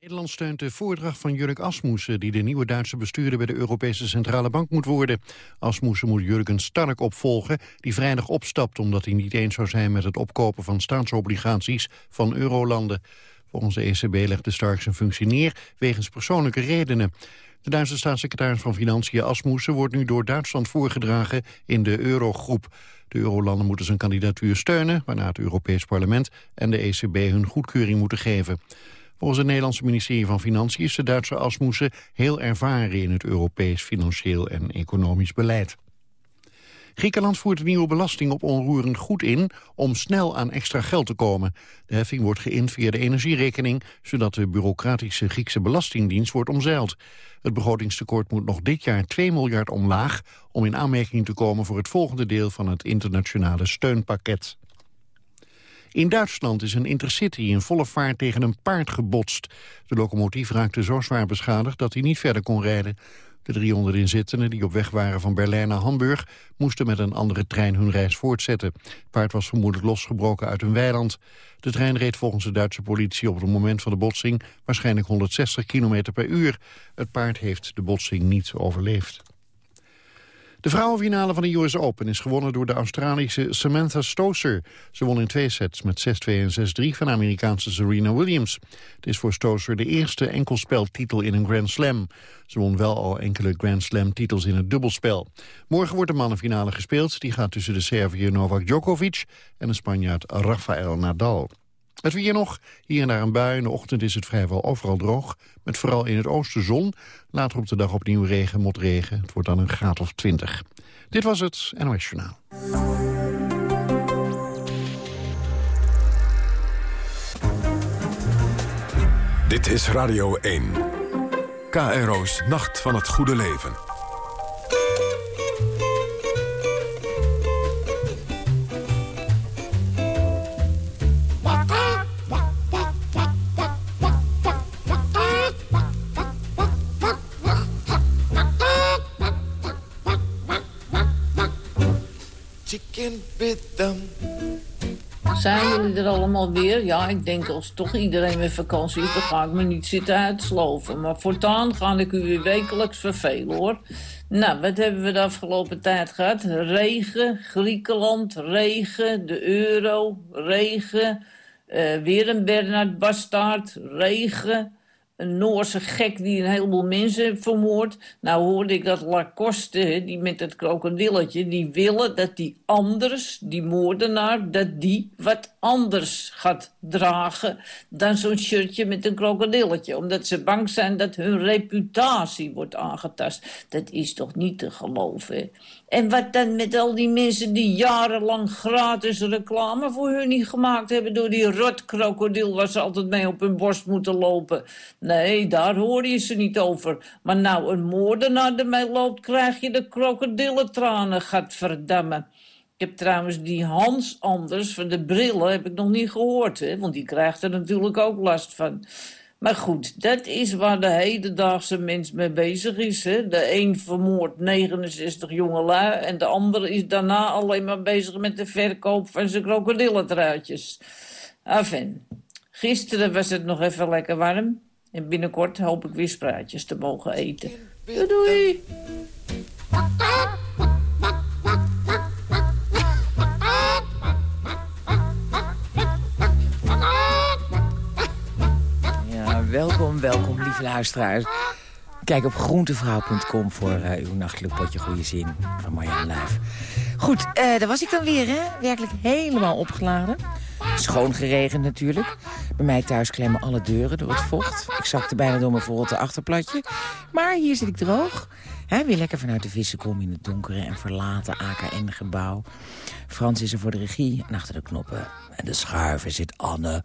Nederland steunt de voordracht van Jurk Asmussen... die de nieuwe Duitse bestuurder bij de Europese Centrale Bank moet worden. Asmussen moet Jurgen Stark opvolgen, die vrijdag opstapt... omdat hij niet eens zou zijn met het opkopen van staatsobligaties van eurolanden. Volgens de ECB legt de Stark zijn functie neer wegens persoonlijke redenen. De Duitse staatssecretaris van Financiën Asmussen wordt nu door Duitsland voorgedragen in de eurogroep. De eurolanden moeten zijn kandidatuur steunen, waarna het Europees Parlement en de ECB hun goedkeuring moeten geven. Volgens het Nederlandse ministerie van Financiën is de Duitse Asmussen heel ervaren in het Europees financieel en economisch beleid. Griekenland voert een nieuwe belasting op onroerend goed in om snel aan extra geld te komen. De heffing wordt geïnd via de energierekening, zodat de bureaucratische Griekse belastingdienst wordt omzeild. Het begrotingstekort moet nog dit jaar 2 miljard omlaag om in aanmerking te komen voor het volgende deel van het internationale steunpakket. In Duitsland is een intercity in volle vaart tegen een paard gebotst. De locomotief raakte zo zwaar beschadigd dat hij niet verder kon rijden. De 300 inzittenden die op weg waren van Berlijn naar Hamburg... moesten met een andere trein hun reis voortzetten. Het paard was vermoedelijk losgebroken uit een weiland. De trein reed volgens de Duitse politie op het moment van de botsing... waarschijnlijk 160 km per uur. Het paard heeft de botsing niet overleefd. De vrouwenfinale van de US Open is gewonnen door de Australische Samantha Stosur. Ze won in twee sets met 6-2 en 6-3 van Amerikaanse Serena Williams. Het is voor Stosur de eerste enkelspeltitel in een Grand Slam. Ze won wel al enkele Grand Slam titels in het dubbelspel. Morgen wordt de mannenfinale gespeeld. Die gaat tussen de Serviër Novak Djokovic en de Spanjaard Rafael Nadal. Het weer nog, hier en daar een bui. In de ochtend is het vrijwel overal droog. Met vooral in het oosten zon. Later op de dag opnieuw regen, motregen. Het wordt dan een graad of 20. Dit was het NOS Journaal. Dit is Radio 1. KRO's Nacht van het Goede Leven. Zijn jullie er allemaal weer? Ja, ik denk als toch iedereen met vakantie is, dan ga ik me niet zitten uitsloven. Maar voortaan ga ik u weer wekelijks vervelen, hoor. Nou, wat hebben we de afgelopen tijd gehad? Regen, Griekenland, regen, de euro, regen... Uh, weer een Bernard Bastaard, regen een Noorse gek die een heleboel mensen vermoordt. Nou hoorde ik dat Lacoste, die met het krokodilletje... die willen dat die anders, die moordenaar... dat die wat anders gaat dragen dan zo'n shirtje met een krokodilletje. Omdat ze bang zijn dat hun reputatie wordt aangetast. Dat is toch niet te geloven, En wat dan met al die mensen die jarenlang gratis reclame voor hun niet gemaakt hebben... door die rotkrokodil waar ze altijd mee op hun borst moeten lopen. Nee, daar hoor je ze niet over. Maar nou een moordenaar ermee loopt, krijg je de krokodillentranen, gaat verdammen. Ik heb trouwens die Hans Anders van de brillen heb ik nog niet gehoord. Hè? Want die krijgt er natuurlijk ook last van. Maar goed, dat is waar de hedendaagse mens mee bezig is. Hè? De een vermoordt 69 jongelui... en de ander is daarna alleen maar bezig met de verkoop van zijn krokodillentruitjes. Enfin, gisteren was het nog even lekker warm. En binnenkort hoop ik weer spraatjes te mogen eten. Doei doei! Lieve. Kijk op groentevrouw.com voor uh, uw nachtelijk potje goede zin van Marjan Luif. Goed, uh, daar was ik dan weer, hè. Werkelijk helemaal opgeladen. Schoon geregend natuurlijk. Bij mij thuis klemmen alle deuren door het vocht. Ik zakte bijna door mijn verrotte achterplatje. Maar hier zit ik droog. He, weer lekker vanuit de vissenkom in het donkere en verlaten AKN-gebouw. Frans is er voor de regie en achter de knoppen. En de schuiven zit Anne.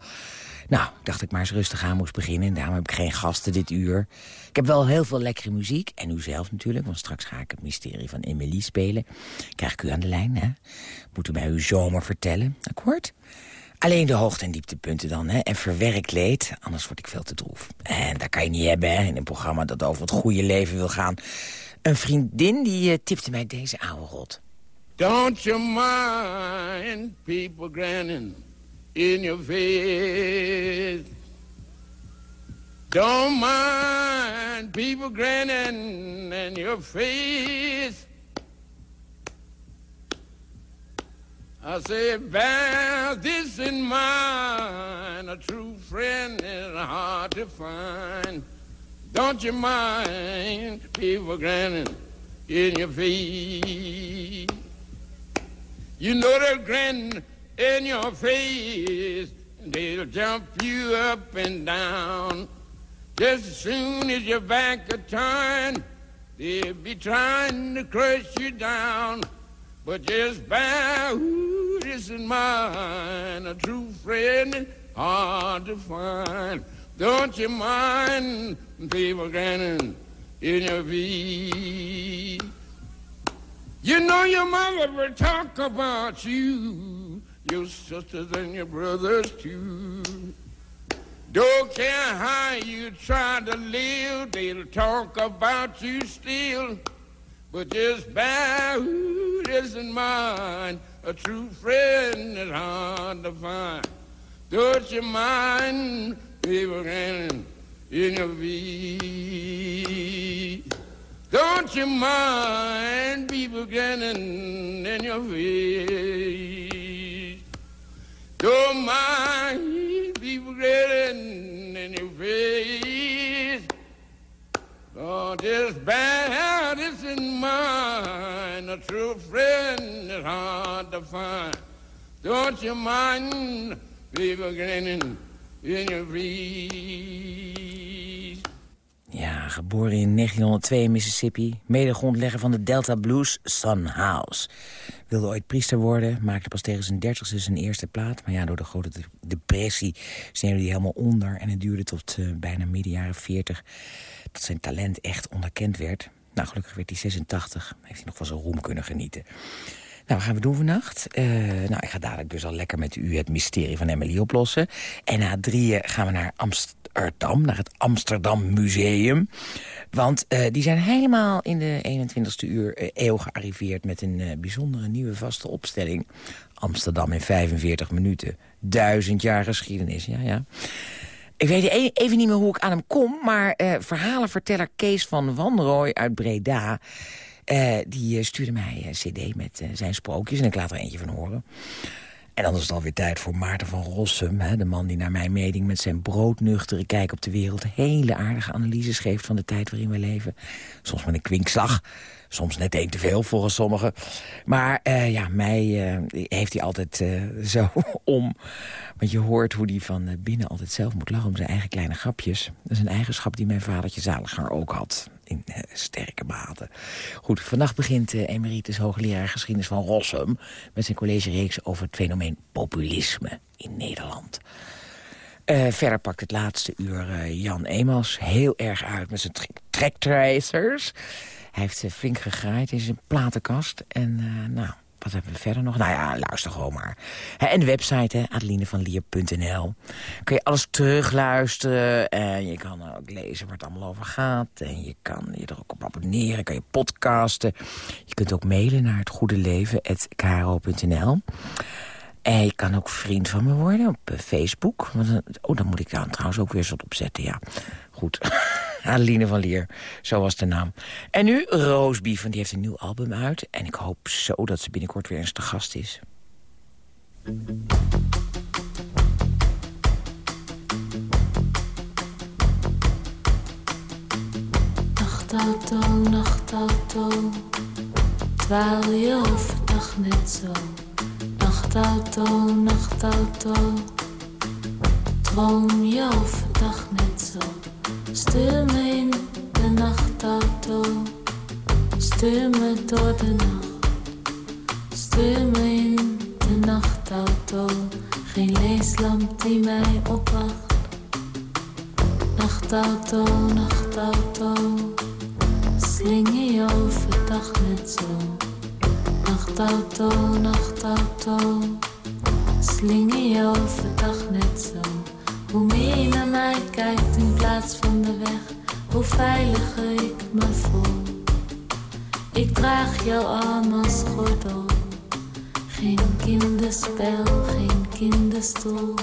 Nou, dacht ik maar eens rustig aan moest beginnen. En daarom heb ik geen gasten dit uur. Ik heb wel heel veel lekkere muziek. En u zelf natuurlijk, want straks ga ik het mysterie van Emily spelen. Krijg ik u aan de lijn, hè? Moet u bij uw zomer vertellen, akkoord? Alleen de hoogte- en dieptepunten dan, hè? En verwerkt leed, anders word ik veel te droef. En dat kan je niet hebben, hè? In een programma dat over het goede leven wil gaan. Een vriendin die uh, tipte mij deze oude rot. Don't you mind people grinning in your face. Don't mind people grinning in your face. I say, bear this in mind, a true friend is hard to find. Don't you mind people grinning in your face? You know they're grinning in your face, they'll jump you up and down. Just as soon as your back a turn, they'll be trying to crush you down. But just bear who this is mine, a true friend hard to find. Don't you mind people grinning in your feet? You know your mother will talk about you, your sisters and your brothers too. Don't care how you try to live, they'll talk about you still. But just bear who isn't mine, a true friend is hard to find. Don't you mind people in your feet? Don't you mind people grinning in your face? Don't mind people grinning in your face. Oh, this bad is in. A true friend is hard to find. Don't you mind people grinning in your face? Ja, geboren in 1902 in Mississippi. Mede-grondlegger van de Delta Blues, Son House. Wilde ooit priester worden, maakte pas tegen zijn dertigste zijn eerste plaat. Maar ja, door de grote depressie sneeuwde hij helemaal onder. En het duurde tot uh, bijna midden jaren 40 dat zijn talent echt onderkend werd. Nou, gelukkig werd hij 86. Heeft hij nog van zijn roem kunnen genieten. Nou, wat gaan we doen vannacht? Uh, nou, ik ga dadelijk dus al lekker met u het mysterie van Emily oplossen. En na drieën gaan we naar Amsterdam, naar het Amsterdam Museum. Want uh, die zijn helemaal in de 21ste uur, uh, eeuw gearriveerd... met een bijzondere nieuwe vaste opstelling. Amsterdam in 45 minuten. Duizend jaar geschiedenis, ja, ja. Ik weet e- even niet meer hoe ik aan hem kom... maar eh, verhalenverteller Kees van Wanrooy uit Breda... Uh, die uh, stuurde mij een cd met zijn sprookjes en ik laat er eentje van horen. En dan is het alweer tijd voor Maarten van Rossum... Hè, de man die naar mijn mening met zijn broodnuchtere kijk op de wereld... hele aardige analyses geeft van de tijd waarin we leven. Soms met een kwinkslag, soms net één te veel volgens sommigen. Maar ja, mij heeft hij altijd zo om. Want je hoort hoe hij van binnen altijd zelf moet lachen om zijn eigen kleine grapjes. Dat is een eigenschap die mijn vadertje Zaliger ook had. In sterke mate. Goed, vannacht begint emeritus hoogleraar geschiedenis van Rossum... met zijn collegereeks over het fenomeen populisme in Nederland. Uh, verder pakt het laatste uur Jan Emos heel erg uit met zijn tracktracers. Hij heeft uh, flink gegraaid in zijn platenkast. En nou, wat hebben we verder nog? Nou ja, luister gewoon maar. en de website, adelinevanlier.nl. Kun je alles terugluisteren. En je kan ook lezen waar het allemaal over gaat. En je kan je er ook op abonneren. Kan je podcasten. Je kunt ook mailen naar het goede. En je kan ook vriend van me worden op Facebook. Oh, dan moet ik daar trouwens ook weer zo op zetten, ja. Goed. Adeline van Lier, zo was de naam. En nu Roosbief, want die heeft een nieuw album uit. En ik hoop zo dat ze binnenkort weer eens te gast is. Nachtauto, nachtauto, dwaal je overdag net zo. Nachtauto, nachtauto, droom je overdag net zo. Stuur me in de nachtauto, stuur me door de nacht. Stuur me in de nachtauto, geen leeslamp die mij opwacht. Nachtauto, nachtauto, slinger je overdag net zo. Nachtauto, nachtauto, slinger je overdag net zo. Hoe meer je naar mij kijkt in plaats van de weg, hoe veiliger ik me voel. Ik draag jouw arm als gordel, geen kinderspel, geen kinderstoel.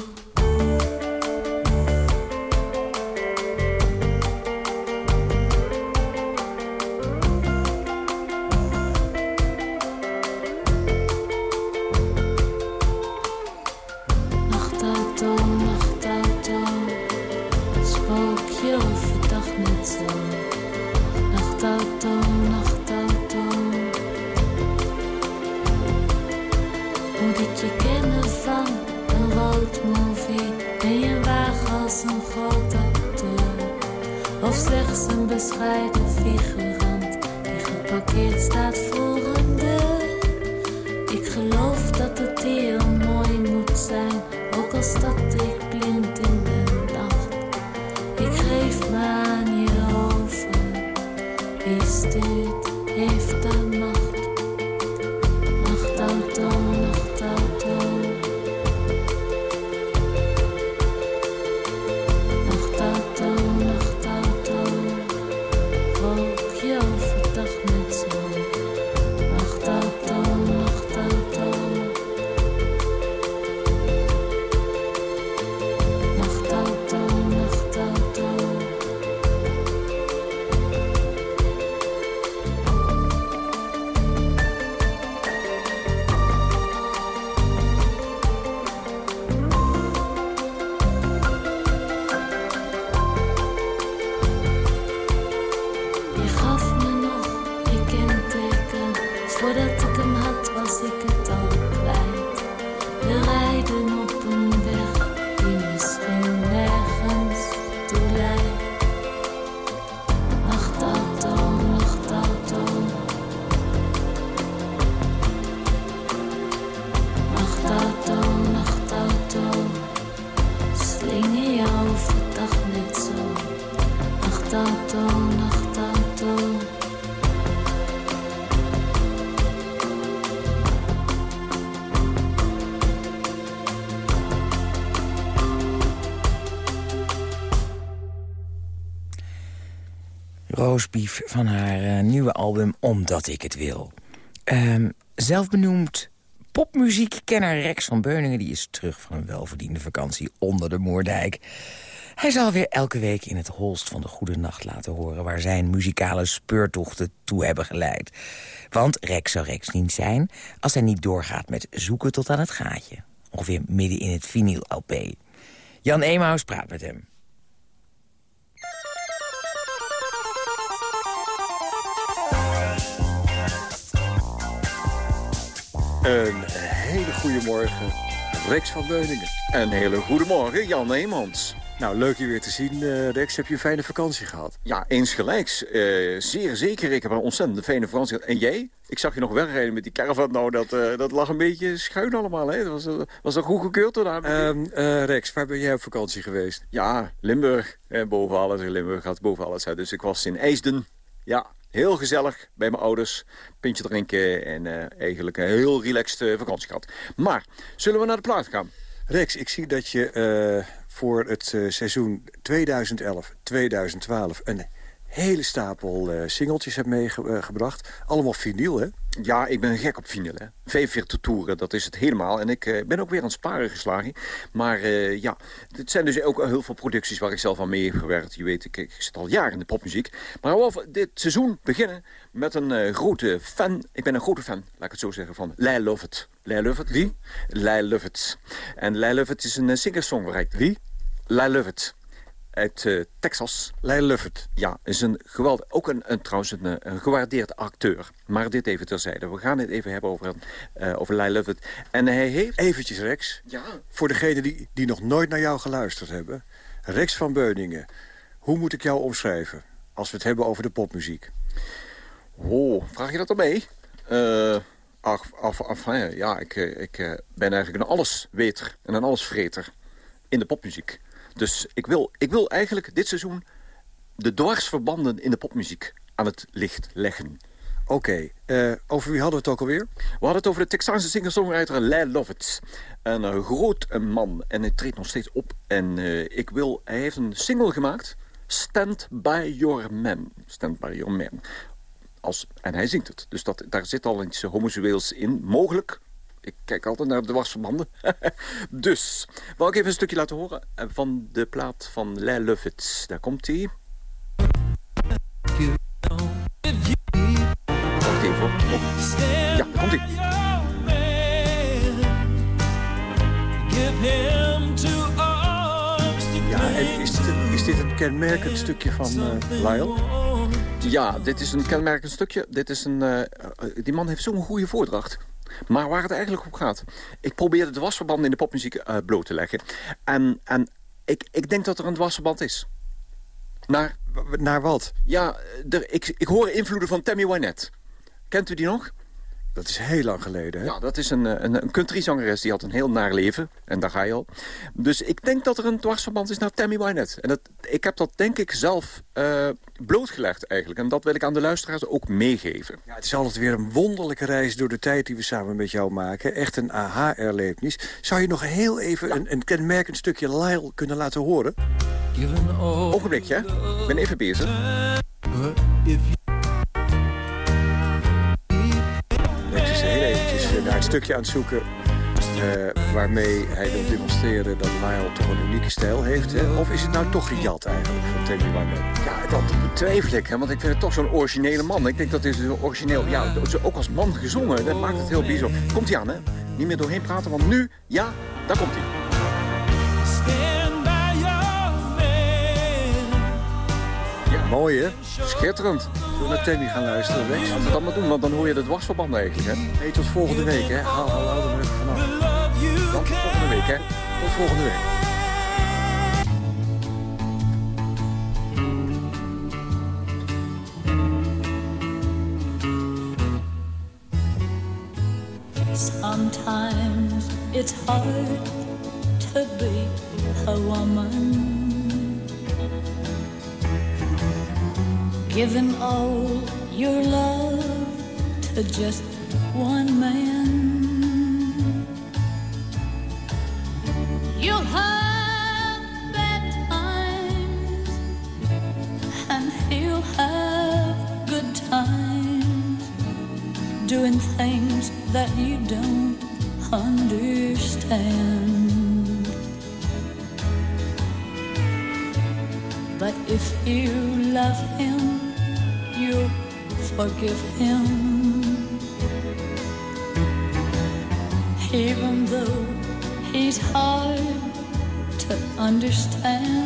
Van haar eh, nieuwe album Omdat ik het wil. Ehm, zelfbenoemd popmuziekkenner Rex van Beuningen... die is terug van een welverdiende vakantie onder de Moerdijk. Hij zal weer elke week in het holst van de goede nacht laten horen... waar zijn muzikale speurtochten toe hebben geleid. Want Rex zou Rex niet zijn als hij niet doorgaat met zoeken tot aan het gaatje. Ongeveer midden in het vinyl-LP. Jan Emaus praat met hem. Een hele goede morgen, Rex van Beuningen. Een hele goede morgen, Jan Neemans. Nou, leuk je weer te zien, eh, Rex. Heb je een fijne vakantie gehad? Ja, eens gelijks. Eh, zeer zeker. Ik heb een ontzettend fijne vakantie gehad. En jij? Ik zag je nog wegrijden met die caravan. Nou, dat, eh, dat lag een beetje schuin allemaal. Hè? Dat was, was dat goed gekeurd eh, Rex, waar ben jij op vakantie geweest? Ja, Limburg. Eh, boven alles. Limburg gaat boven alles. Hè. Dus ik was in IJsden. Ja, heel gezellig bij mijn ouders. Pintje drinken en eh, eigenlijk een heel relaxed eh, vakantie gehad. Maar, zullen we naar de plaat gaan? Rex, ik zie dat je eh, voor het seizoen 2011-2012... een hele stapel eh, singeltjes hebt meegebracht. Allemaal vinyl, hè? Ja, ik ben gek op vinyl. Hè. 45 toeren, dat is het helemaal. En ik eh, ben ook weer aan het sparen geslagen. Maar eh, ja, het zijn dus ook heel veel producties waar ik zelf aan mee heb gewerkt. Je weet, ik, ik zit al jaren in de popmuziek. Maar we dit seizoen beginnen met een eh, grote fan. Ik ben een grote fan, laat ik het zo zeggen, van Lyle Lovett. Lyle Lovett? Wie? Lyle Lovett. En Lyle Lovett is een singer-songwriter. Wie? Lyle Lovett. Uit eh, Texas. Lyle Luffert. Ja, is een geweldig, ook een, een, trouwens een, een gewaardeerd acteur. Maar dit even terzijde. We gaan het even hebben over, uh, over Lyle Lovett. En hij heeft... Eventjes, Rex. Ja. Voor degenen die, die nog nooit naar jou geluisterd hebben. Rex van Beuningen. Hoe moet ik jou omschrijven? Als we het hebben over de popmuziek. Oh, vraag je dat dan mee? Uh, ach, af, af, ja, ik, ik ben eigenlijk een allesweter en een allesvreter in de popmuziek. Dus ik wil, ik wil eigenlijk dit seizoen de dwarsverbanden in de popmuziek aan het licht leggen. Oké, okay. uh, over wie hadden we het ook alweer? We hadden het over de Texaanse singer-songwriter Lyle Lovett. Een uh, groot man en hij treedt nog steeds op. En uh, ik wil, hij heeft een single gemaakt, Stand By Your Man. Stand By Your Man. Als, en hij zingt het. Dus dat, daar zit al iets homoseksueels in. Mogelijk. Ik kijk altijd naar de dwarsverbanden. dus, wil ik even een stukje laten horen van de plaat van Lyle Lovett. Daar komt hij. Wacht even. Oh. Ja, daar komt hij. Ja, en is dit een, kenmerkend stukje van uh, Lyle? Ja, dit is een kenmerkend stukje. Dit is een, uh, die man heeft zo'n goede voordracht. Maar waar het eigenlijk op gaat... Ik probeer de dwarsverbanden in de popmuziek uh, bloot te leggen. En, en ik, ik denk dat er een dwarsverband is. Naar, Naar wat? ja, er, ik, ik hoor invloeden van Tammy Wynette. Kent u die nog? Dat is heel lang geleden, hè? Ja, dat is een, eh, een, een countryzangeres. Die had een heel naar leven. En daar ga je al. Dus ik denk dat er een dwarsverband is naar Tammy Wynette. En dat, ik heb dat denk ik zelf eh, blootgelegd eigenlijk. En dat wil ik aan de luisteraars ook meegeven. Ja, het is altijd weer een wonderlijke reis door de tijd die we samen met jou maken. Echt een aha-erlevenis. Zou je nog heel even een, een kenmerkend stukje Lyle kunnen laten horen? Ogenblikje, hè? Ik ben even bezig. Naar het stukje aan het zoeken... eh, waarmee hij wil demonstreren dat Lyle toch een unieke stijl heeft. Hè? Of is het nou toch gejat eigenlijk van Tammy Wynette? Ja, dat betwijfel ik, hè, want ik vind het toch zo'n originele man. Ik denk dat dit een origineel, ja, is ook als man gezongen. Dat maakt het heel bijzonder. Komt hij aan, hè? Niet meer doorheen praten, want nu, ja, daar komt hij. Mooi, hè? Schitterend. Zullen we naar Tammy gaan luisteren, Lex? Laten we dat maar doen, want dan hoor je de dwarsverband eigenlijk, hè? Hey, tot volgende week, hè? Haal, haal, haal er even vanaf. Dan tot volgende week, hè? Tot volgende week. Sometimes it's hard to be a woman. Giving all your love to just one man. You'll have bad times, and he'll have good times doing things that you don't understand. But if you love him, forgive him. Even though he's hard to understand.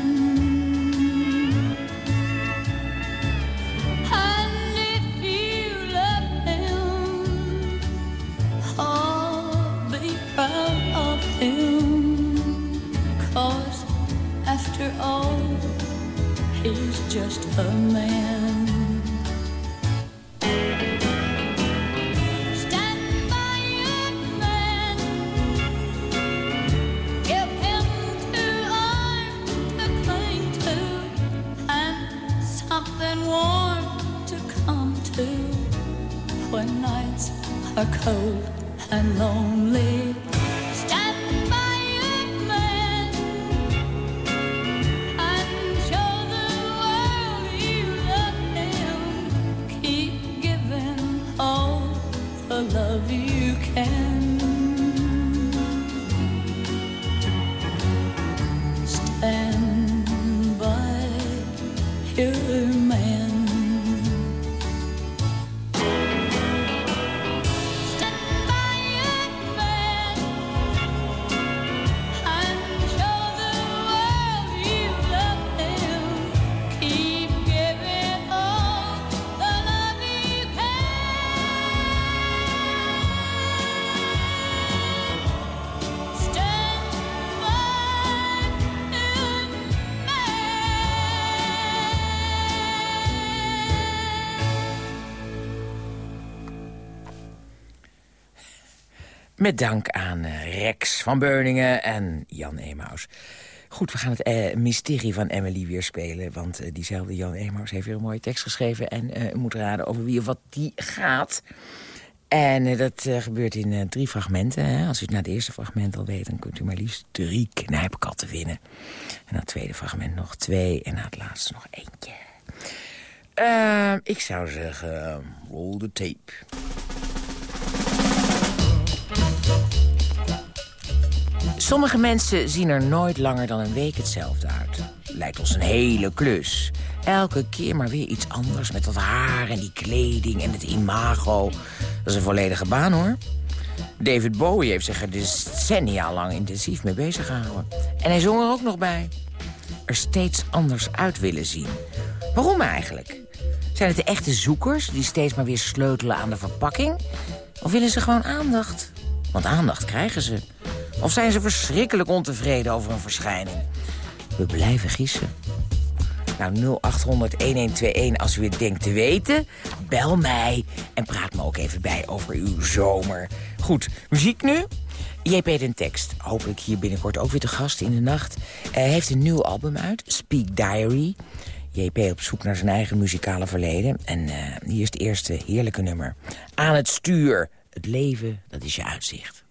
Met dank aan eh, Rex van Beuningen en Jan Emaus. Goed, we gaan het eh, mysterie van Emily weer spelen. Want eh, diezelfde Jan Emaus heeft weer een mooie tekst geschreven... en eh, moet raden over wie of wat die gaat. En eh, dat eh, gebeurt in drie fragmenten. Hè. Als u het na het eerste fragment al weet... dan kunt u maar liefst drie knijpkatten winnen. En na het tweede fragment nog twee. En na het laatste nog eentje. Ik zou zeggen, roll the tape. Sommige mensen zien er nooit langer dan een week hetzelfde uit. Lijkt ons een hele klus. Elke keer maar weer iets anders met dat haar en die kleding en het imago. Dat is een volledige baan, hoor. David Bowie heeft zich er decennia lang intensief mee bezig gehouden. En hij zong er ook nog bij. Er steeds anders uit willen zien. Waarom eigenlijk? Zijn het de echte zoekers die steeds maar weer sleutelen aan de verpakking? Of willen ze gewoon aandacht? Want aandacht krijgen ze. Of zijn ze verschrikkelijk ontevreden over een verschijning? We blijven gissen. Nou, 0800-1121 als u het denkt te weten. Bel mij en praat me ook even bij over uw zomer. Goed, muziek nu? JP Den Tekst, hopelijk hier binnenkort ook weer te gast in de nacht... uh, heeft een nieuw album uit, Speak Diary. JP op zoek naar zijn eigen muzikale verleden. En uh, hier is het eerste heerlijke nummer. Aan het stuur, het leven, dat is je uitzicht.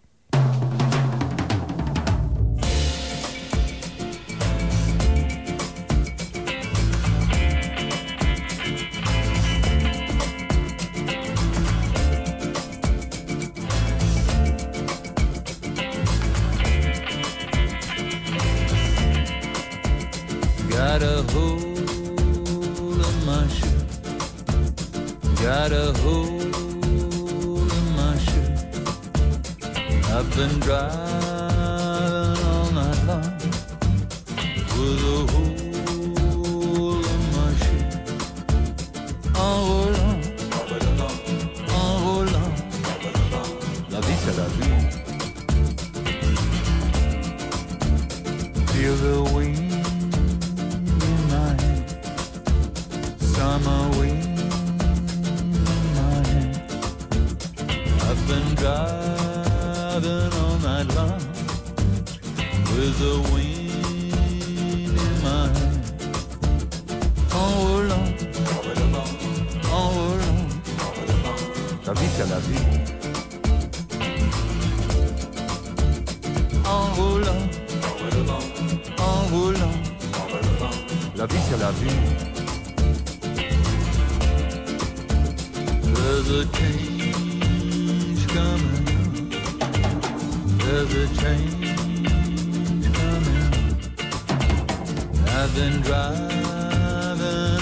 I've been driving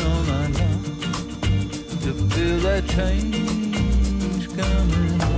all night long to feel that change coming.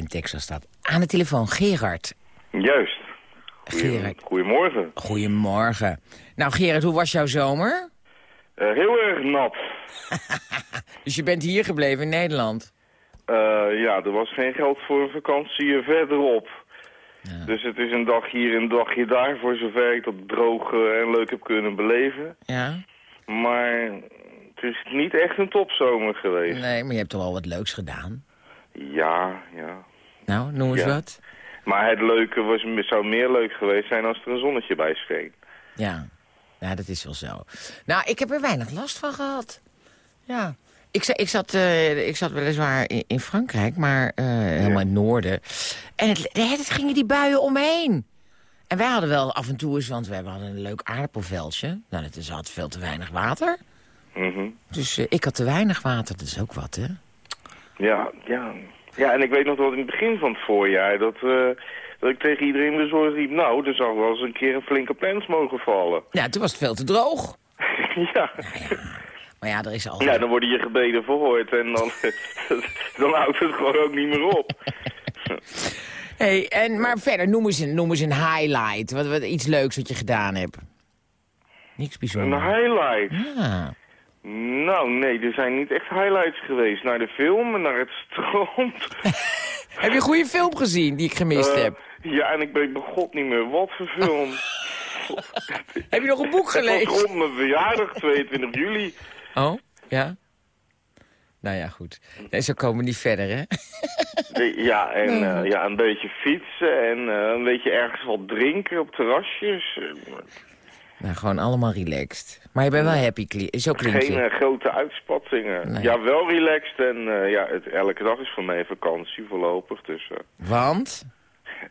Tekst was dat. Aan de telefoon, Gerard. Juist. Gerard. Goedemorgen. Goedemorgen. Nou, Gerard, hoe was jouw zomer? Eh, heel erg nat. Dus je bent hier gebleven in Nederland? Eh, ja, er was geen geld voor een vakantie eh, verderop. Dus het is een dag hier en een dagje daar, voor zover ik dat droog en leuk heb kunnen beleven. Ja? Maar het is niet echt een topzomer geweest. Nee, maar je hebt toch wel wat leuks gedaan? Ja, ja. Nou, noem eens Ja. wat. Maar het leuke was, zou meer leuk geweest zijn als er een zonnetje bij scheen. Ja. ja, dat is wel zo. Nou, ik heb er weinig last van gehad. Ja. Ik, ik, zat, eh, ik zat weliswaar in, in Frankrijk, maar eh, helemaal in het noorden. En het, tijd gingen die buien om me heen. En wij hadden wel af en toe eens, want we hadden een leuk aardappelveldje. Nou, dat is had veel te weinig water. Mhm. Dus eh, ik had te weinig water, dat is ook wat, hè? Ja, ja. Ja, en ik weet nog dat in het begin van het voorjaar... dat, eh, dat ik tegen iedereen bezorgd riep... nou, er zou wel eens een keer een flinke plens mogen vallen. Ja, toen was het veel te droog. ja. Maar ja, er is al... Ja, dan worden je gebeden verhoord en dan, dan houdt het gewoon ook niet meer op. Hey, en, maar verder, noem eens, een, noem eens een highlight. Wat, wat, iets leuks wat je gedaan hebt. Niks Een bijzonders. highlight? Ja. Nou, nee, er zijn niet echt highlights geweest. Naar de film en naar het strand. Heb je een goede film gezien die ik gemist Eh, heb? Ja, en ik weet bij god niet meer wat voor film. Heb je nog een boek gelezen? rond mijn verjaardag, 22 juli. Oh, ja? Nou ja, goed. Nee, zo komen we niet verder, hè? De- Ja, en eh, ja, een beetje fietsen en eh, een beetje ergens wat drinken op terrasjes. Nou, gewoon allemaal relaxed. Maar je bent wel happy, zo klinkt Geen eh, grote uitspattingen. Nee. Ja, wel relaxed en eh, ja, het, elke dag is voor mij vakantie voorlopig. Dus eh, Want?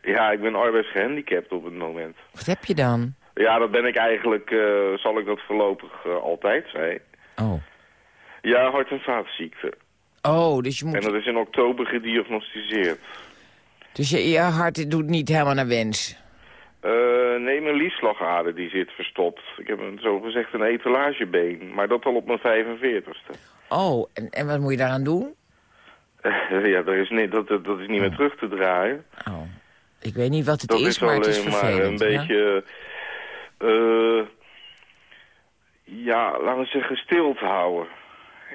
ja, ik ben arbeidsgehandicapt op het moment. Wat heb je dan? Ja, dat ben ik eigenlijk, zal ik dat voorlopig altijd zijn. Oh. Ja, hart- en vaatziekte. Oh, dus je En moet... dat is in oktober gediagnosticeerd. Dus je, je hart doet niet helemaal naar wens. Eh, nee, mijn liefslagader die zit verstopt. Ik heb een, zo gezegd een etalagebeen, maar dat al op mijn 45ste. Oh, en, en wat moet je daaraan doen? ja, dat is, niet, dat, dat is niet meer terug te draaien. Oh. Ik weet niet wat het dat is, is maar het is alleen maar een ja? beetje... eh, ja, laten we zeggen, stil te houden.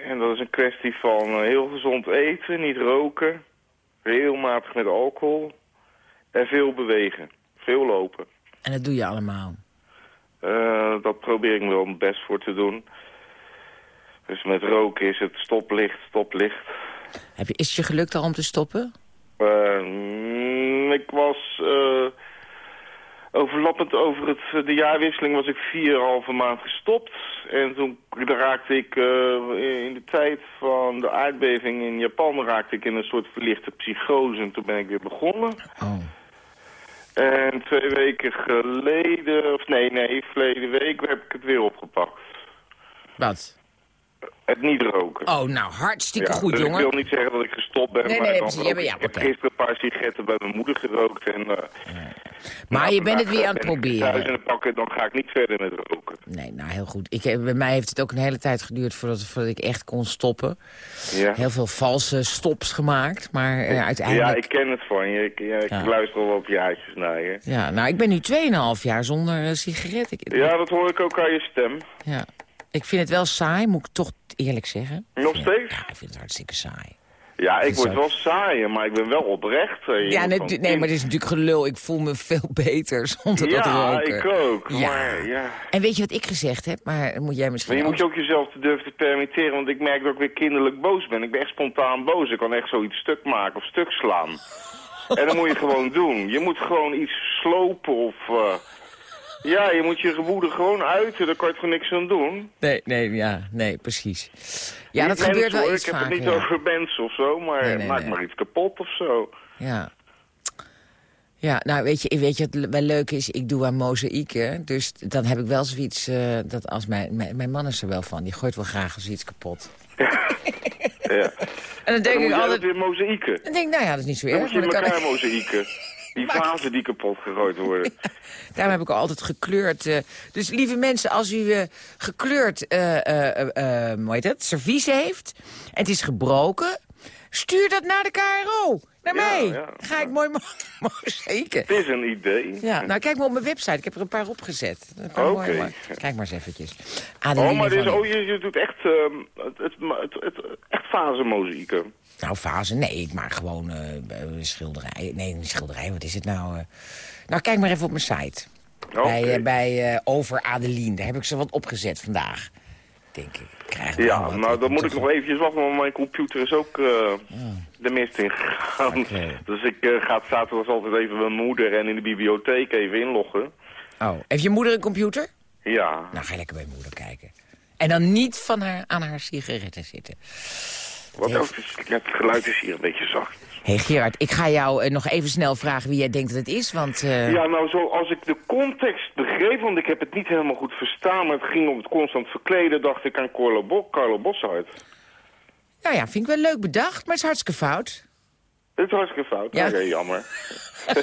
En dat is een kwestie van eh, heel gezond eten, niet roken, regelmatig met alcohol en veel bewegen. Veel lopen. En dat doe je allemaal. Eh, dat probeer ik me wel mijn best voor te doen. Dus met roken is het stoplicht, stoplicht. Heb je, is het je gelukt al om te stoppen? Eh, mm, ik was eh, overlappend over het, de jaarwisseling was ik vier halve maand gestopt. En toen raakte ik in de tijd van de aardbeving in Japan raakte ik in een soort verlichte psychose. En toen ben ik weer begonnen. Oh. En twee weken geleden, of nee, nee, verleden week heb ik het weer opgepakt. Wat? Het niet roken. Oh, nou, hartstikke Ja, goed, dus jongen. ik wil niet zeggen dat ik gestopt ben, Nee, maar nee, Ja, ik heb gisteren een paar sigaretten bij mijn moeder gerookt. En, eh, Maar je bent het weer eh, aan het proberen. Pak ik, dan ga ik niet verder met roken. Nee, nou heel goed. Ik, heb- bij mij heeft het ook een hele tijd geduurd voordat, voordat ik echt kon stoppen. Ja. Heel veel valse stops gemaakt, maar eh, Ja, uiteindelijk... ik ken het van je. Ik, ja, ik Ja. luister al op jaartjes naar je. Ja, nou, ik ben nu 2,5 jaar zonder eh, sigaret. Ik, Ja, dat hoor ik ook aan je stem. ja. Ik vind het wel saai, moet ik toch eerlijk zeggen. Nog steeds? Ja, ik vind het hartstikke saai. Ja, ik word wel saaier, maar ik ben wel oprecht. eh, Ja, nee, maar dit is natuurlijk gelul. Ik voel me veel beter zonder dat Ja, roken. ik ook. Ja. Maar, ja. En weet je wat ik gezegd heb? Maar dan moet jij misschien... Maar je moet ook- je ook jezelf te durven te permitteren, want ik merk dat ik weer kinderlijk boos ben. Ik ben echt spontaan boos. Ik kan echt zoiets stuk maken of stuk slaan. en dat moet je gewoon doen. Je moet gewoon iets slopen of... eh, ja, je moet je woede gewoon uiten, daar kan je toch niks aan doen. Nee, nee, ja, nee, precies. Ja, Niet dat gebeurt wel hoor. iets Ik heb het niet ja. over mensen of zo, maar Nee, nee, maak nee. maar iets kapot of zo. Ja. Ja, nou weet je, weet je wat wel leuk is? Ik doe aan mozaïeken. Dus dan heb ik wel zoiets eh, dat als mijn, mijn, mijn man is er wel van. Die gooit wel graag als iets kapot. Ja. En dan denk dan ik altijd... weer mozaïeken. Dan denk ik, nou ja, dat is niet zo Dan erg. moet je dan elkaar mozaïeken. Die vazen die kapot gegooid worden. Daarom heb ik altijd gekleurd. eh. dus lieve mensen, als u eh, gekleurd, eh hoe heet het, servies heeft... en het is gebroken, stuur dat naar de KRO. Naar Ja, mij. ja, Ga ik mooi mo mozaïeken. Het is een idee. Ja, nou kijk maar op mijn website. Ik heb er een paar opgezet. Oké. maar- Kijk maar eens eventjes. Adeline Oh, maar dit oh, je, je doet echt, ehm, het, het, het, het, echt fasemozaïeken. Nou, fase, nee, ik maak gewoon eh schilderijen. Nee, niet schilderijen, wat is het nou? eh? Nou, kijk maar even op mijn site. Oké. Bij, bij Over Adeline. Daar heb ik ze wat opgezet vandaag. Denk ik. krijg Ja, nou dan moet ik nog eventjes wachten, want mijn computer is ook eh, de mist ingegaan. Dus ik eh, ga zaterdag altijd even mijn moeder en in de bibliotheek even inloggen. Oh, heeft je moeder een computer? Ja. Nou, ga je lekker bij je moeder kijken. En dan niet van haar, aan haar sigaretten zitten. Wat ook, is- het geluid is hier een beetje zacht. Hé hey Gerard, ik ga jou eh, nog even snel vragen wie jij denkt dat het is, want... eh, Ja, nou, zoals ik de context begreep, want ik heb het niet helemaal goed verstaan, maar het ging om het constant verkleden, dacht ik aan Carlo, Bo Carlo. Nou ja, vind ik wel leuk bedacht, maar het is hartstikke fout. Dit is hartstikke fout. Ja. Oké, jammer. Hé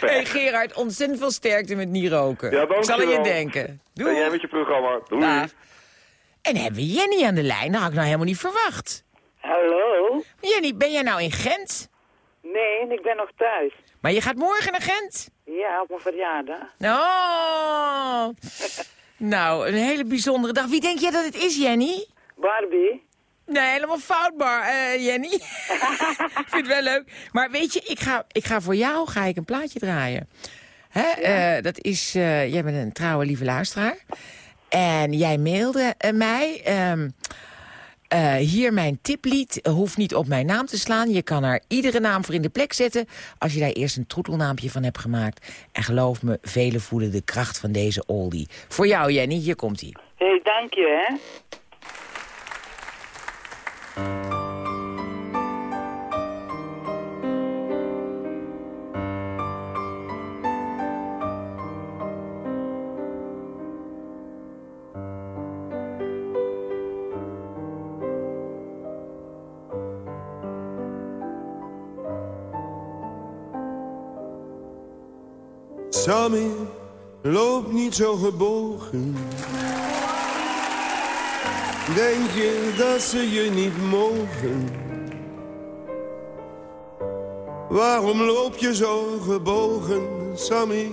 hey Gerard, ontzettend veel sterkte met niet roken. Ja, ik zal aan je denken. En Doei. jij met je programma. Doei. Dag. En hebben we Jenny aan de lijn? Dat had ik nou helemaal niet verwacht. Hallo? Jenny, ben jij nou in Gent? Nee, ik ben nog thuis. Maar je gaat morgen naar Gent? Ja, op mijn verjaardag. Oh. Nou, een hele bijzondere dag. Wie denk jij dat het is, Jenny? Barbie. Nee, helemaal foutbaar, eh, Jenny. ik vind het wel leuk. Maar weet je, ik ga, ik ga voor jou ga ik een plaatje draaien. Hè? eh, dat is, eh, jij bent een trouwe lieve luisteraar. En jij mailde mij... ehm, eh, hier mijn tiplied. Hoeft niet op mijn naam te slaan. Je kan er iedere naam voor in de plek zetten... als je daar eerst een troetelnaampje van hebt gemaakt. En geloof me, velen voelen de kracht van deze oldie. Voor jou, Jenny, hier komt-ie. Hey, dank je, hè. Sammy, loop niet zo gebogen. Denk je dat ze je niet mogen? Waarom loop je zo gebogen, Sammy?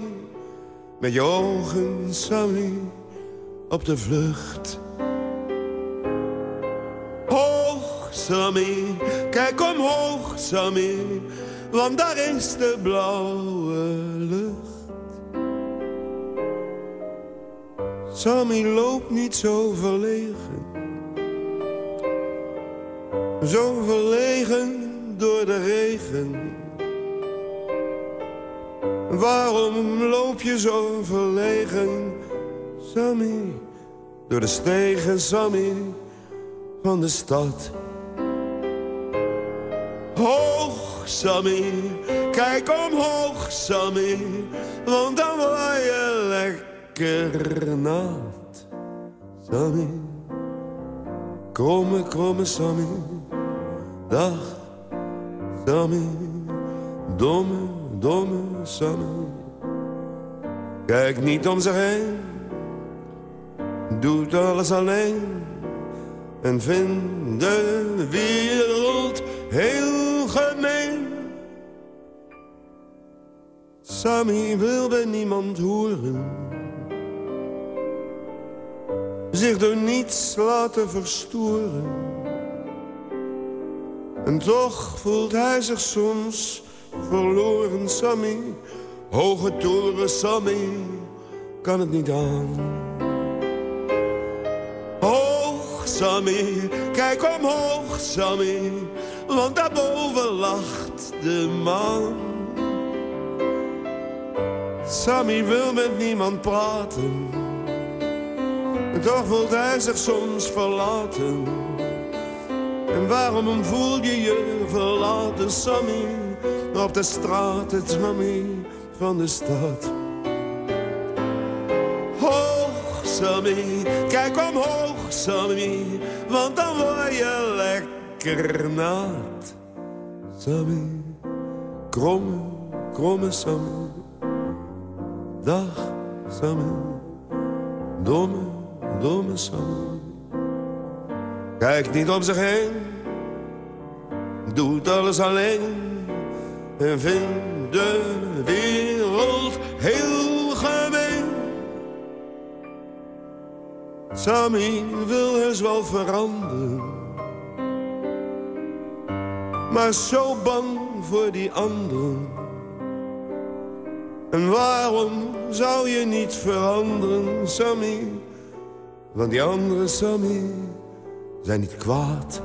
Met je ogen, Sammy, op de vlucht. Hoog, Sammy, kijk omhoog, Sammy, want daar is de blauwe lucht. Sammy loopt niet zo verlegen. Zo verlegen door de regen. Waarom loop je zo verlegen, Sammy? Door de stegen, Sammy, van de stad. Hoog, Sammy, kijk omhoog, Sammy, want dan word je lekker nat. Sammy, kromme, kromme Sammy, dag, Sammy, domme, domme Sammy. Kijk niet om zich heen, doet alles alleen en vindt de wereld heel gemeen. Sammy wil bij niemand horen. Zich door niets laten verstoren. En toch voelt hij zich soms verloren, Sammy. Hoge toren, Sammy, kan het niet aan. Hoog, Sammy, kijk omhoog, Sammy. Want daarboven lacht de maan. Sammy wil met niemand praten. Toch voelt hij zich soms verlaten. En waarom voel je je verlaten, Sammy? Op de straat, het Sammy van de stad. Hoog, Sammy, kijk omhoog, Sammy. Want dan word je lekker nat. Sammy, kromme, kromme Sammy. Dag, Sammy, domme, domme Sammy. Kijk niet om zich heen, doet alles alleen. En vindt de wereld heel gemeen. Sammy wil heus wel veranderen. Maar zo bang voor die anderen. En waarom zou je niet veranderen, Sammy? Want die andere Sammy zijn niet kwaad.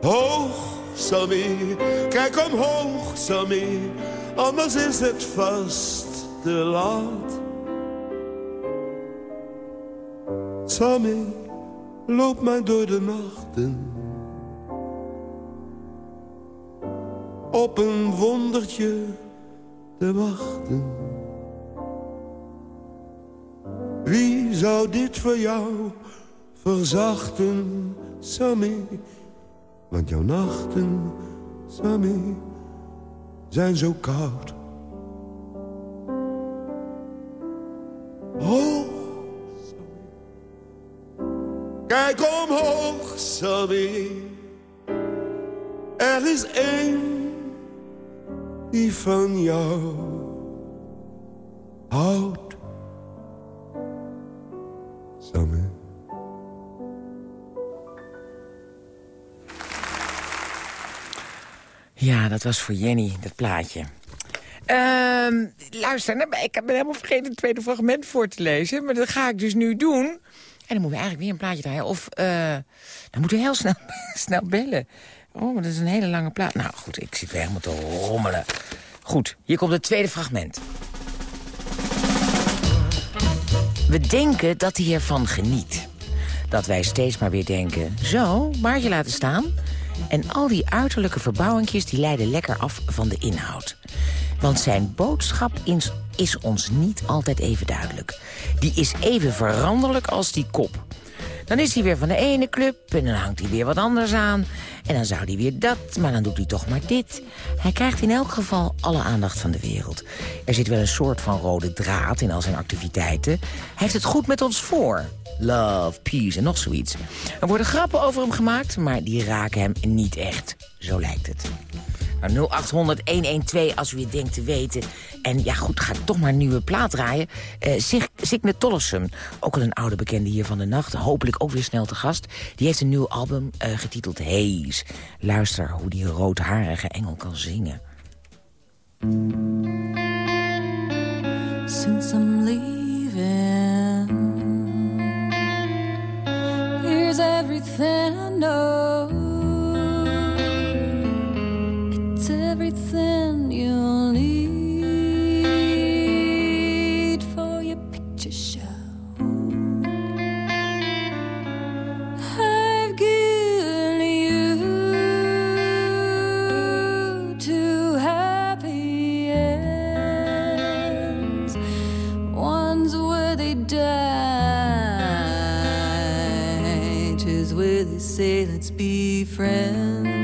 Hoog, Sammy, kijk omhoog, Sammy. Anders is het vast te laat. Sammy, loop mij door de nachten. Op een wondertje te wachten. Wie zou dit voor jou verzachten, Sammy? Want jouw nachten, Sammy, zijn zo koud. Hoog. Kijk omhoog, Sammy. Er is één die van jou houdt, ja, dat was voor Jenny, dat plaatje. Uh, luister, nou, ik ben helemaal vergeten het tweede fragment voor te lezen. Maar dat ga ik dus nu doen. En dan moeten we eigenlijk weer een plaatje draaien. Of eh, dan moeten we heel snel, snel bellen. Oh, maar dat is een hele lange plaat. Nou goed, ik zit weer helemaal te rommelen. Goed, hier komt het tweede fragment. We denken dat hij ervan geniet. Dat wij steeds maar weer denken, zo, baardje laten staan. En al die uiterlijke verbouwingjes die leiden lekker af van de inhoud. Want zijn boodschap is, ons niet altijd even duidelijk. Die is even veranderlijk als die kop. Dan is hij weer van de ene club en dan hangt hij weer wat anders aan. En dan zou hij weer dat, maar dan doet hij toch maar dit. Hij krijgt in elk geval alle aandacht van de wereld. Er zit wel een soort van rode draad in al zijn activiteiten. Hij heeft het goed met ons voor. Love, peace en nog zoiets. Er worden grappen over hem gemaakt, maar die raken hem niet echt. Zo lijkt het. Nou, 0800-112 als u het denkt te weten. En ja goed, ga toch maar een nieuwe plaat draaien. Uh, Sig Signe Tollesum, ook al een oude bekende hier van de nacht. Hopelijk ook weer snel te gast. Die heeft een nieuw album uh, getiteld Haze. Luister hoe die roodharige engel kan zingen. Since I'm leaving Here's everything I know he died. His worthy say, let's be friends.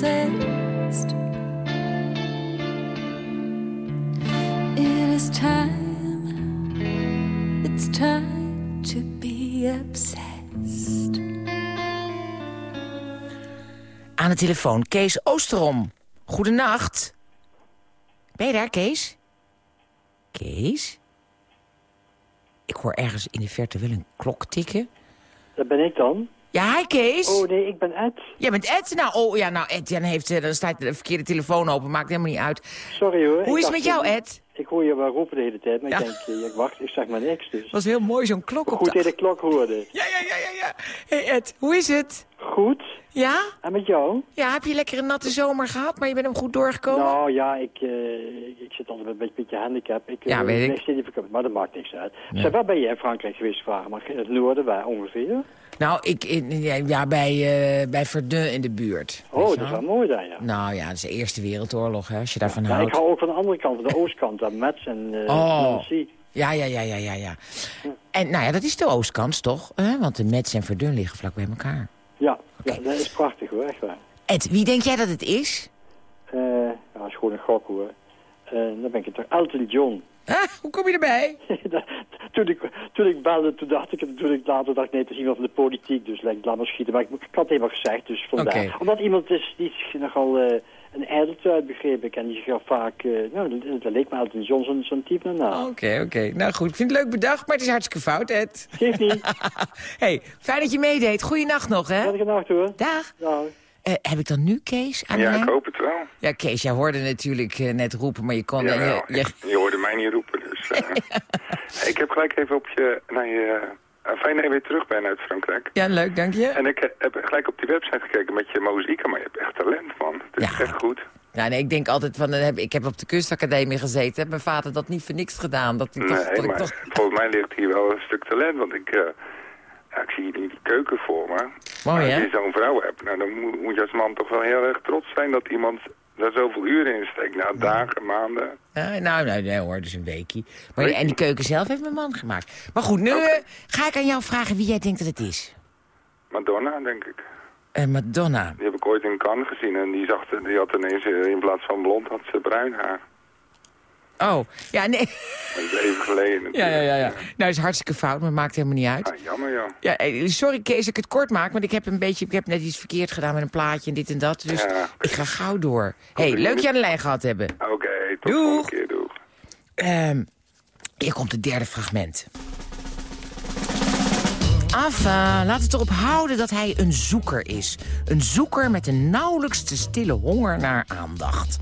Obsessed. It is time. It's time to be obsessed. Aan de telefoon Kees Oosterom. Goedenacht. Ben je daar, Kees? Kees? Ik hoor ergens in de verte wel een klok tikken. Dat ben ik dan. Ja, hi Kees. Oh nee, ik ben Ed. Jij bent Ed? Nou, oh ja, nou Ed, dan, heeft, eh, dan staat de verkeerde telefoon open. Maakt helemaal niet uit. Sorry hoor. Hoe ik is het met jou, Ed? Ik hoor je wel roepen de hele tijd, maar Ja. ik denk, eh, ik wacht, ik zeg maar niks. Dus. was heel mooi, zo'n klok op Goed de... de klok hoorde. Ja, ja, ja, ja, ja. hey Ed, hoe is het? Goed. Ja? En met jou? Ja, heb je lekker een natte zomer gehad, maar je bent hem goed doorgekomen? Nou ja, ik, eh, ik, ik zit altijd met een beetje, beetje handicap. Ik, Ja, weet ik. nee, zit even- maar dat maakt niks uit. Nee. Zeg, waar ben je in Frankrijk geweest, vragen? Maar in het noorden, waar ongeveer? Nou, ik, in- ja, bij, eh bij Verdun in de buurt. Oh, dat wel mooi dan, ja. Nou ja, dat is de Eerste Wereldoorlog, hè, als je daarvan Ja, ik houdt. hou ook van de andere kant, van de oostkant, aan Metz en eh Oh. Nancy. Ja, ja, ja, ja, ja, ja. En nou ja, dat is de oostkant toch? Hè? Want de Mets en Verdun liggen vlak bij elkaar. Ja, ja, dat is prachtig hoor, echt waar. Ed, wie denk jij dat het is? Eh ja, dat is gewoon een gok hoor. Dan ben ik het toch. Elton John. Ah, hoe kom je erbij? toen, ik, toen ik belde, toen dacht ik, en toen ik later dacht, nee, het is iemand van de politiek, dus lijkt laat maar schieten. Maar ik, ik had het helemaal gezegd, dus vandaar. Omdat iemand is die zich nogal eh, een ijdeltje uit begreep ik. En die zich al vaak, eh, nou, dat, dat leek me Elton John zo'n zo'n type naar na. Oké, oké. Nou goed, ik vind het leuk bedacht, maar het is hartstikke fout, Ed. Geeft niet. hey, fijn dat je meedeed. Goeienacht nog, hè? Goeienacht hoor. Dag. Dag. Eh, heb ik dan nu Kees aan de Ja, ik hoop het wel. Ja, Kees, jij hoorde natuurlijk net roepen, maar je kon... Jawel, je, je hoorde mij niet roepen, dus... eh. ik heb gelijk even op je... naar je eh, fijn dat je weer terug bent uit Frankrijk. Ja, leuk, dank je. En ik eh, heb gelijk op die website gekeken met je muziek, maar je hebt echt talent, man. Het is echt goed. Ja, nee, ik denk altijd van, ik heb op de kunstacademie gezeten. Heb mijn vader dat niet voor niks gedaan. Dat ik toch, dat ik toch... volgens mij ligt hier wel een stuk talent, want ik... ja, ik zie hier niet die keuken voor me. Mooi, als je zo'n vrouw hebt, nou, dan moet, moet je als man toch wel heel erg trots zijn dat iemand daar zoveel uren in steekt. Nou, dagen, maanden. Nou, nou, nee hoor, dus een weekie. Maar, en die keuken zelf heeft mijn man gemaakt. Maar goed, nu eh, ga ik aan jou vragen wie jij denkt dat het is. Madonna, denk ik. Eh, Madonna. Die heb ik ooit in Cannes gezien en die, zag, die had ineens eh, in plaats van blond had ze bruin haar. Oh, ja, nee. Dat is even geleden. Ja, ja, ja, ja. Nou, is hartstikke fout, maar maakt helemaal niet uit. Ah, jammer, ja. Ja, eh, sorry Kees, dat ik het kort maak, want ik heb een beetje, ik heb net iets verkeerd gedaan met een plaatje en dit en dat. Dus Ja. ik ga gauw door. hey, leuk je aan de lijn gehad hebben. Oké, tot de volgende keer, doeg. Ehm, hier komt het derde fragment. Afa, laat het erop houden dat hij een zoeker is. Een zoeker met een nauwelijks te stille honger naar aandacht.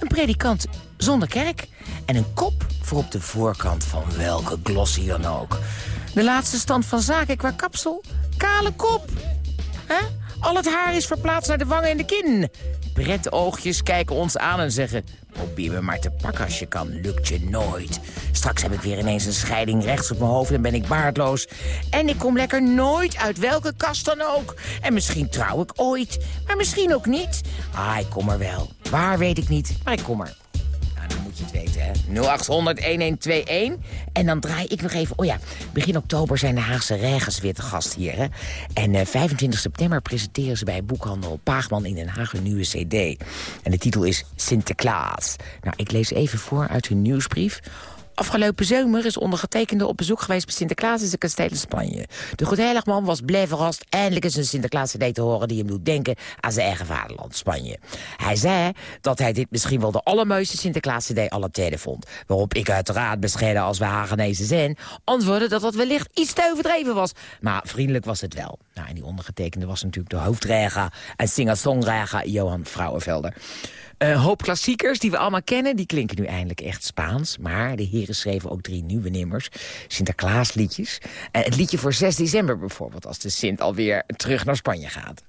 Een predikant zonder kerk en een kop voor op de voorkant van welke glossy dan ook. De laatste stand van zaken qua kapsel? Kale kop. Al het haar is verplaatst naar de wangen en de kin. Bret oogjes kijken ons aan en zeggen... probeer me maar te pakken als je kan, lukt je nooit. Straks heb ik weer ineens een scheiding rechts op mijn hoofd en ben ik baardloos. En ik kom lekker nooit uit welke kast dan ook. En misschien trouw ik ooit, maar misschien ook niet. Ah, ik kom er wel. Waar weet ik niet, maar ik kom er. Nou, dan moet je het weten, hè. 0800-1121. En dan draai ik nog even... Oh ja, begin oktober zijn de Haagse Regens weer te gast hier, hè. En eh, 25 september presenteren ze bij boekhandel Paagman in Den Haag een nieuwe cd. En de titel is Sinterklaas. Nou, ik lees even voor uit hun nieuwsbrief... Afgelopen zomer is ondergetekende op bezoek geweest bij Sinterklaas in zijn in Spanje. De goedheiligman was blij verrast eindelijk eens een Sinterklaas CD te horen die hem doet denken aan zijn eigen vaderland, Spanje. Hij zei dat hij dit misschien wel de allermooiste Sinterklaas CD aller tijden vond. Waarop ik uiteraard, bescheiden als we Hagenezen zijn, antwoordde dat dat wellicht iets te overdreven was. Maar vriendelijk was het wel. Nou, en die ondergetekende was natuurlijk de hoofdreiger en singer-songreiger Johan Vrouwenvelder. Een hoop klassiekers die we allemaal kennen, die klinken nu eindelijk echt Spaans. Maar de heren schreven ook drie nieuwe nummers. Sinterklaasliedjes. En het liedje voor 6 december bijvoorbeeld, als de Sint alweer terug naar Spanje gaat.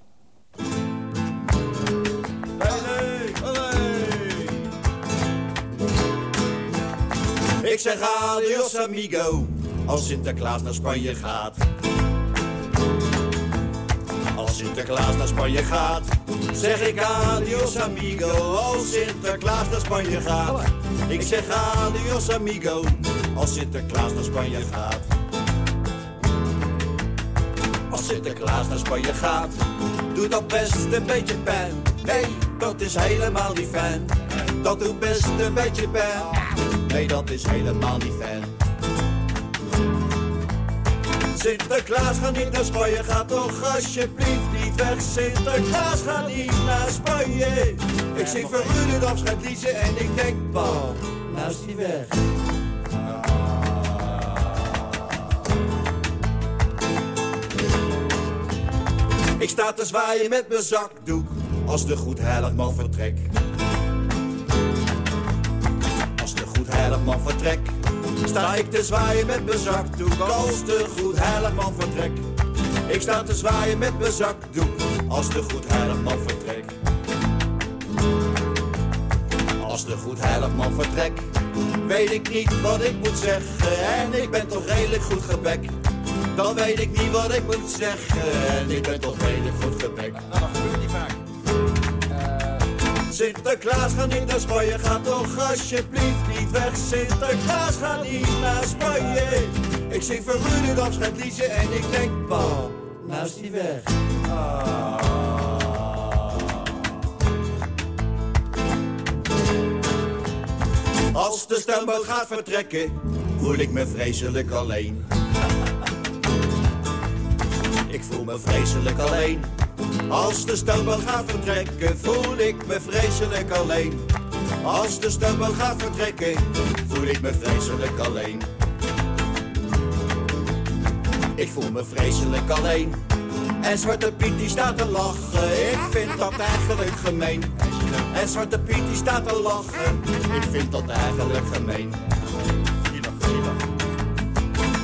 Ik zeg adios amigo, als Sinterklaas naar Spanje gaat. Als Sinterklaas naar Spanje gaat, zeg ik adios amigo, als Sinterklaas naar Spanje gaat. Ik zeg adios amigo, als Sinterklaas naar Spanje gaat. Als Sinterklaas naar Spanje gaat, doet dat best een beetje pijn. Nee, dat is helemaal niet fijn. Dat doet best een beetje pijn. Nee, dat is helemaal niet fijn. Sinterklaas gaat niet naar Spanje, ga toch alsjeblieft niet weg. Sinterklaas gaat niet naar Spanje. Ik zing voor u het afscheidliedje en ik denk, bam, is die weg. Ik sta te zwaaien met mijn zakdoek als de goedheiligman vertrekt. Als de goedheiligman vertrekt, sta ik te zwaaien met mijn zakdoek als de goedheiligman vertrekt. Ik sta te zwaaien met mijn zakdoek als de goedheiligman vertrekt. Als de goedheiligman vertrekt, weet ik niet wat ik moet zeggen en ik ben toch redelijk goed gebek. Dan weet ik niet wat ik moet zeggen en ik ben toch redelijk goed gebek. Nou, dat gebeurt niet vaak. Sinterklaas ga niet naar Spanje, ga toch alsjeblieft niet weg. Sinterklaas ga niet naar Spanje. Ik zing voor Ruud afscheidliedje en ik denk, bam, is die weg. Als de stoomboot gaat vertrekken, voel ik me vreselijk alleen. Ik voel me vreselijk alleen. Als de stoomboot gaat vertrekken, voel ik me vreselijk alleen. Als de stoomboot gaat vertrekken, voel ik me vreselijk alleen. Ik voel me vreselijk alleen. En Zwarte Piet die staat te lachen, ik vind dat eigenlijk gemeen. En Zwarte Piet die staat te lachen, ik vind dat eigenlijk gemeen.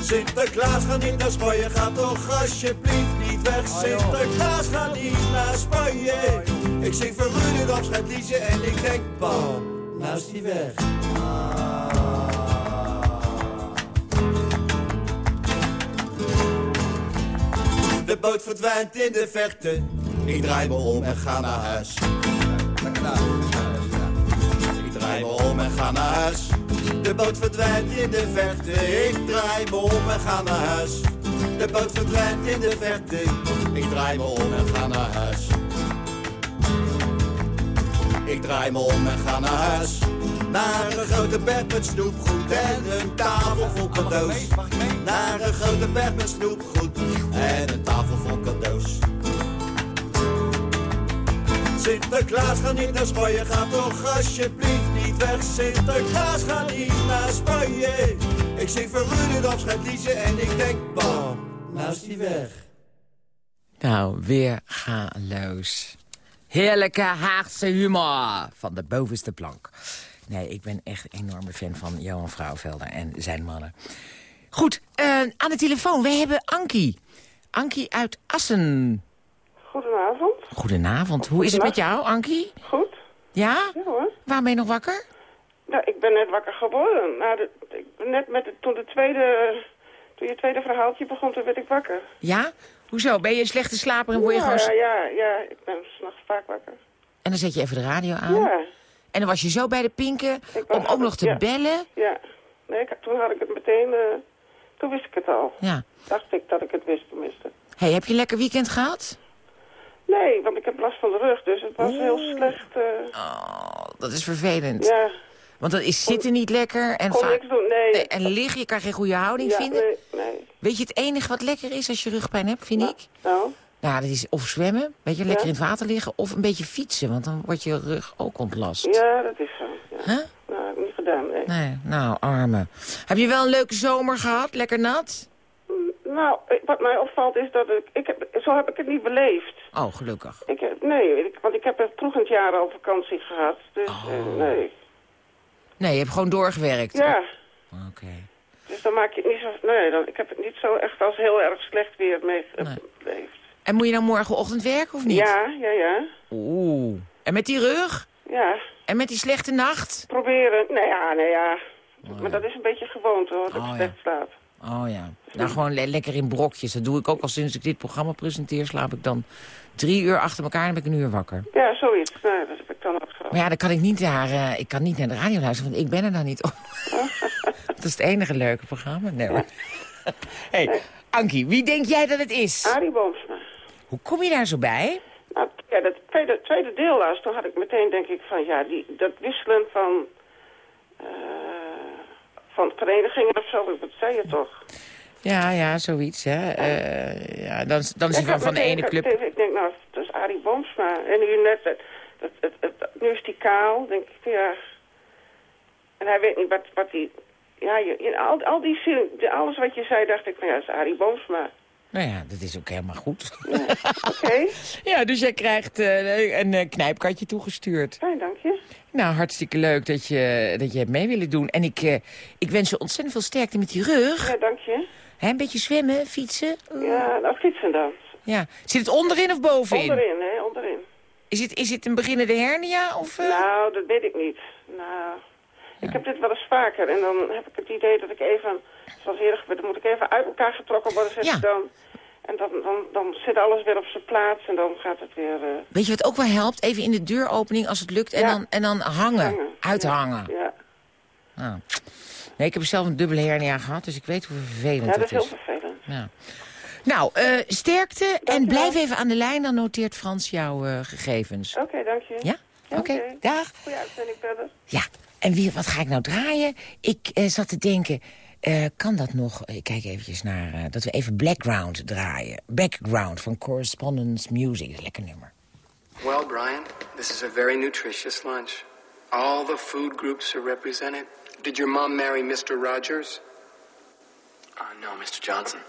Sinterklaas ga niet naar Spanje, ga toch alsjeblieft niet weg. Sinterklaas ga niet naar Spanje. Ik zing voor Ruud het afscheidliedje en ik denk, bam, nou is die weg. De boot verdwijnt in de verte. Ik draai me om en ga naar huis. Ik draai me om en ga naar huis. De boot verdwijnt in de verte. Ik draai me om en ga naar huis. De boot verdwijnt in de verte. Ik draai me om en ga naar huis. Ik draai me om en ga naar huis. Naar een grote berg met snoepgoed en een tafel vol cadeaus. Naar een grote berg met snoepgoed en een tafel vol cadeaus. Sinterklaas ga niet naar Spanje, ga toch alsjeblieft niet weg. Sinterklaas ga niet naar Spanje. Ik zing voor het afscheidliedje en ik denk, bam, nou is die weg. Nou, weer galoos. Heerlijke Haagse humor van de bovenste plank. Nee, ik ben echt een enorme fan van Johan Vrouwvelder en zijn mannen. Goed, eh, aan de telefoon, we hebben Ankie. Ankie uit Assen. Goedenavond. Goedenavond, hoe is het met jou, Ankie? Goed. Ja? Ja hoor. Je nog wakker? Nou, ik ben net wakker geworden. Nou, de, ik ben net met de, toen, de tweede, toen je tweede verhaaltje begon, toen werd ik wakker. Ja? Hoezo? Ben je een slechte slaper en word je ja, gewoon... ja, ja, ik ben s'nachts vaak wakker. En dan zet je even de radio aan? Ja. En dan was je zo bij de pinken om ook nog te ja. bellen? Ja. Nee, ik, toen had ik het meteen, eh, toen wist ik het al. Ja. Dacht ik dat ik het wist, tenminste. hey, heb je een lekker weekend gehad? Nee, want ik heb last van de rug, dus het was heel slecht. eh. Oh, dat is vervelend. Ja. Want dan is zitten niet lekker en vaak... niks doen, nee. En liggen, je kan geen goede houding ja, vinden. Nee, nee. Weet je het enige wat lekker is als je rugpijn hebt, vind ik? Nou, Nou, dat is of zwemmen, weet je, lekker Ja. in het water liggen... of een beetje fietsen, want dan wordt je rug ook ontlast. ja, dat is zo. Ja. Huh? Nou, heb ik niet gedaan, nee. Nee, nou, arme. Heb je wel een leuke zomer gehad? Lekker nat? Nou, ik- wat mij opvalt is dat ik, ik heb, zo heb ik het niet beleefd. Oh, gelukkig. Ik, heb- nee, ik, want ik heb er vroeg in het jaar al vakantie gehad. Dus Oh. eh, nee. Nee, je hebt gewoon doorgewerkt. Ja. Oké. Dus dan maak je het niet zo... Nee, dan, ik heb het niet zo echt als heel erg slecht weer mee beleefd. En moet je dan morgenochtend werken of niet? Ja, ja, ja. Oeh. En met die rug? Ja. En met die slechte nacht? Proberen. Nee, ja, nee, ja. Maar dat is een beetje gewoonte hoor, dat Oh, ik ja. slecht slaap. Oh ja. Nou, gewoon le- lekker in brokjes. Dat doe ik ook al sinds ik dit programma presenteer. Slaap ik dan drie uur achter elkaar en ben ik een uur wakker. Ja, zoiets. Nee, dat heb ik dan ook zo. Maar ja, dan kan ik niet naar, eh, ik kan niet naar de radio luisteren, want ik ben er dan niet op. dat is het enige leuke programma. Nee, hey, Ankie, wie denk jij dat het is? Arie Boomsma. Hoe kom je daar zo bij? Nou, ja, dat tweede, tweede deel was, toen had ik meteen denk ik van, ja, die, dat wisselen van, eh, van verenigingen of zo, dat zei je toch? Ja, ja, zoiets, hè. Eh, ja, dan, dan is hij van, van de ene club. Ik denk, nou, dat is Arie Boomsma. En nu net, het, het, het, het- nu is die kaal, denk ik, ja. En hij weet niet wat, wat hij... Ja, je, je- al, al die zin, alles wat je zei, dacht ik van, ja, dat is Arie Boomsma. Nou ja, dat is ook helemaal goed. Oké. ja, dus jij krijgt eh, een eh, knijpkatje toegestuurd. Fijn, dank je. Nou, hartstikke leuk dat je, dat je hebt mee willen doen. En ik, eh, ik wens je ontzettend veel sterkte met die rug. Ja, dank je. Hè, een beetje zwemmen, fietsen. Ja, nou, fietsen dan. Ja. Zit het onderin of bovenin? Onderin, hè, onderin. Is het, is het een beginnende hernia? Of? Nou, dat weet ik niet. Nou, ik heb dit wel eens vaker. En dan heb ik het idee dat ik even, zoals eerder gebeurd, dan moet ik even uit elkaar getrokken worden, zeg Ja. dan. En dan, dan, dan zit alles weer op zijn plaats en dan gaat het weer... eh, Weet je wat ook wel helpt? Even in de deuropening als het lukt en, Ja. dan, en dan hangen, uithangen. Ja, Ah. Nee, ik heb zelf een dubbele hernia gehad, dus ik weet hoe vervelend ja dat het is is. heel vervelend. Ja. Nou, eh, sterkte en blijf even aan de lijn, dan noteert Frans jouw eh, gegevens. Oké, dank je. Ja? Oké, dag. Goeie uitzending verder. Ja, en wie, wat ga ik nou draaien? Ik eh, zat te denken, eh, kan dat nog... Ik kijk eventjes naar... eh, dat we even Background draaien. Background van Correspondence Music. Lekker nummer. Well, Brian, this is a very nutritious lunch. All the food groups are represented. Did your mom marry Mr. Rogers? Uh, no, Mr. Johnson.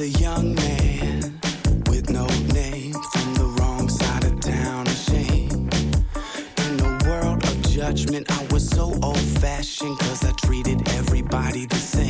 A young man with no name from the wrong side of town, ashamed. In the world of judgment, I was so old fashioned cause I treated everybody the same.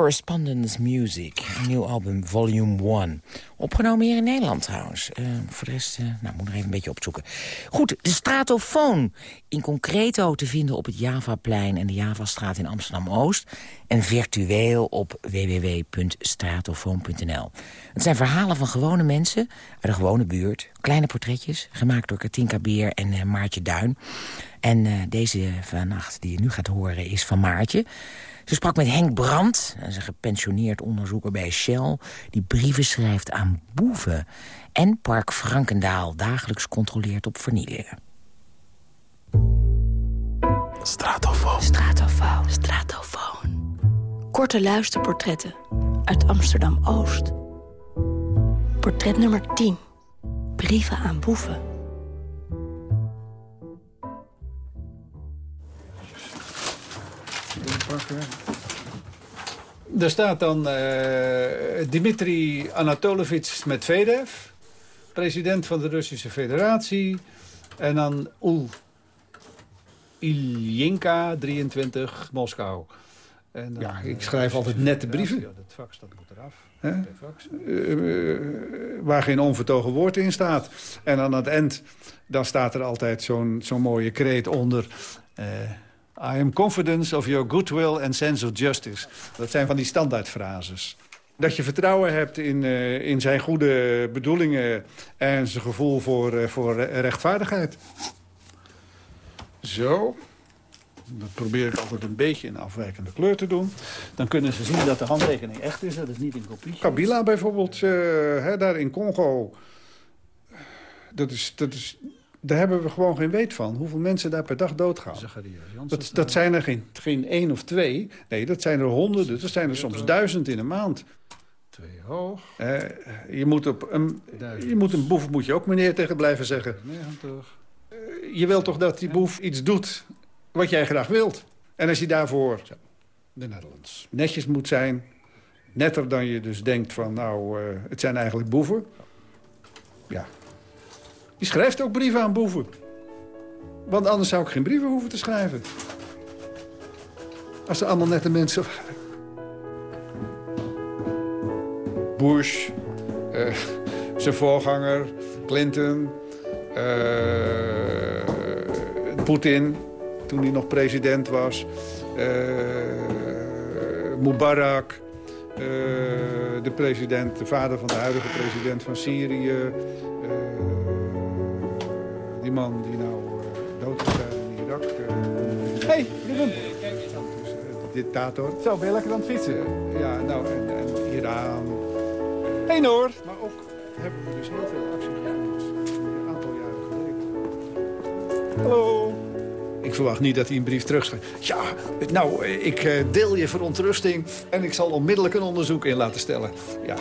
Correspondence Music, nieuw album, Volume 1. Opgenomen hier in Nederland trouwens. Eh, voor de rest, eh, nou, moet nog even een beetje opzoeken. Goed, de Stratofoon. In concreto te vinden op het Javaplein en de Javastraat in Amsterdam-Oost. En virtueel op www.stratofoon.nl. Het zijn verhalen van gewone mensen uit de gewone buurt. Kleine portretjes, gemaakt door Katinka Beer en eh, Maartje Duin. En deze vannacht die je nu gaat horen is van Maartje. Ze sprak met Henk Brandt, een gepensioneerd onderzoeker bij Shell... die brieven schrijft aan boeven. En Park Frankendaal dagelijks controleert op vernielingen. Stratofoon. Stratofoon. Stratofoon. Korte luisterportretten uit Amsterdam-Oost. Portret nummer 10. Brieven aan boeven. Er staat dan uh, Dmitri Anatolovich Medvedev, president van de Russische Federatie. En dan Ul Iljinka, 23, Moskou. En dan, ja, ik schrijf altijd nette brieven. Ja, dat fax dat moet eraf. Uh, waar geen onvertogen woord in staat. En aan het eind dan staat er altijd zo'n zo'n mooie kreet onder... I am confident of your goodwill and sense of justice. Dat zijn van die standaardfrases. Dat je vertrouwen hebt in, uh, in zijn goede bedoelingen... en zijn gevoel voor, uh, voor rechtvaardigheid. Zo. Dat probeer ik altijd een beetje in afwijkende kleur te doen. Dan kunnen ze zien dat de handtekening echt is. Dat is niet in kopie. Kabila bijvoorbeeld, uh, hè, daar in Congo. Dat is, dat is, daar hebben we gewoon geen weet van. Hoeveel mensen daar per dag doodgaan. Dat, dat zijn er geen, geen één of twee. Nee, dat zijn er honderden. Dat zijn er soms duizend in een maand. Twee hoog. Uh, je, moet op een, je moet een boef moet je ook meneer tegen blijven zeggen. 90. Uh, je wilt toch dat die boef iets doet wat jij graag wilt. En als je daarvoor de Netherlands netjes moet zijn... netter dan je dus denkt van, nou, uh, het zijn eigenlijk boeven... ja, die schrijft ook brieven aan boeven. Want anders zou ik geen brieven hoeven te schrijven. Als ze allemaal nette mensen waren. Bush, uh, zijn voorganger, Clinton, uh, Poetin toen hij nog president was. Uh, Mubarak, de president, de vader van de huidige president van Syrië. Die man die nou dood is in Irak. Hé, hey, Willem! De dictator. Zo, ben je lekker aan het fietsen? ja, nou, en, en Iran. Hé hey, Noor! Maar ook hebben we dus heel veel actie gedaan. Een aantal jaren geleden. Hallo! Ik verwacht niet dat hij een brief terugschrijft. Ja, nou, ik eh, deel je verontrusting... en ik zal onmiddellijk een onderzoek in laten stellen. Ja.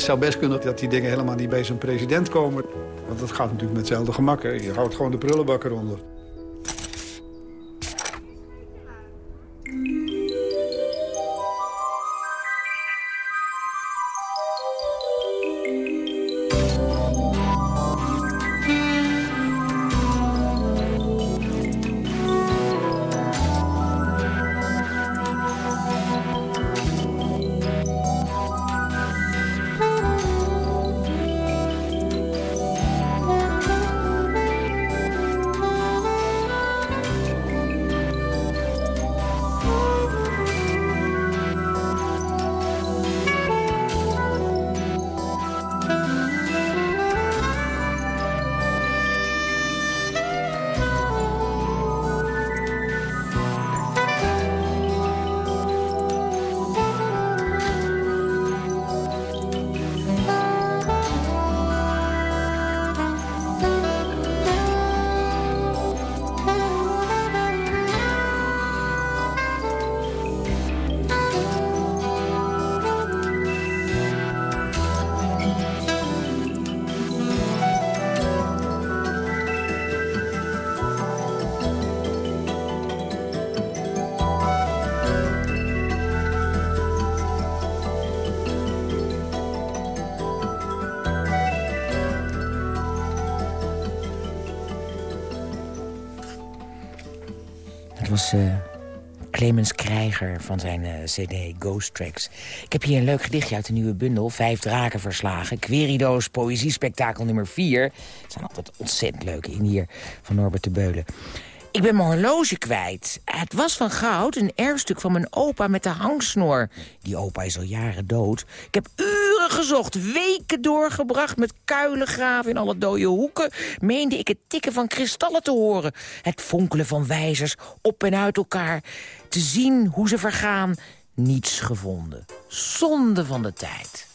Het zou best kunnen dat die dingen helemaal niet bij zo'n president komen. Want dat gaat natuurlijk met hetzelfde gemak. Hè. Je houdt gewoon de prullenbak eronder. Uh, Clemens Krijger van zijn uh, cd Ghost Tracks. Ik heb hier een leuk gedichtje uit de nieuwe bundel. Vijf draken verslagen. Querido's poëziespektakel nummer 4. Het zijn altijd ontzettend leuke in hier van Norbert de Beulen. Ik ben mijn horloge kwijt. Het was van goud, een erfstuk van mijn opa met de hangsnor. Die opa is al jaren dood. Ik heb uren gezocht, weken doorgebracht met kuilen graven in alle dode hoeken. Meende ik het tikken van kristallen te horen. Het fonkelen van wijzers op en uit elkaar. Te zien hoe ze vergaan. Niets gevonden. Zonde van de tijd.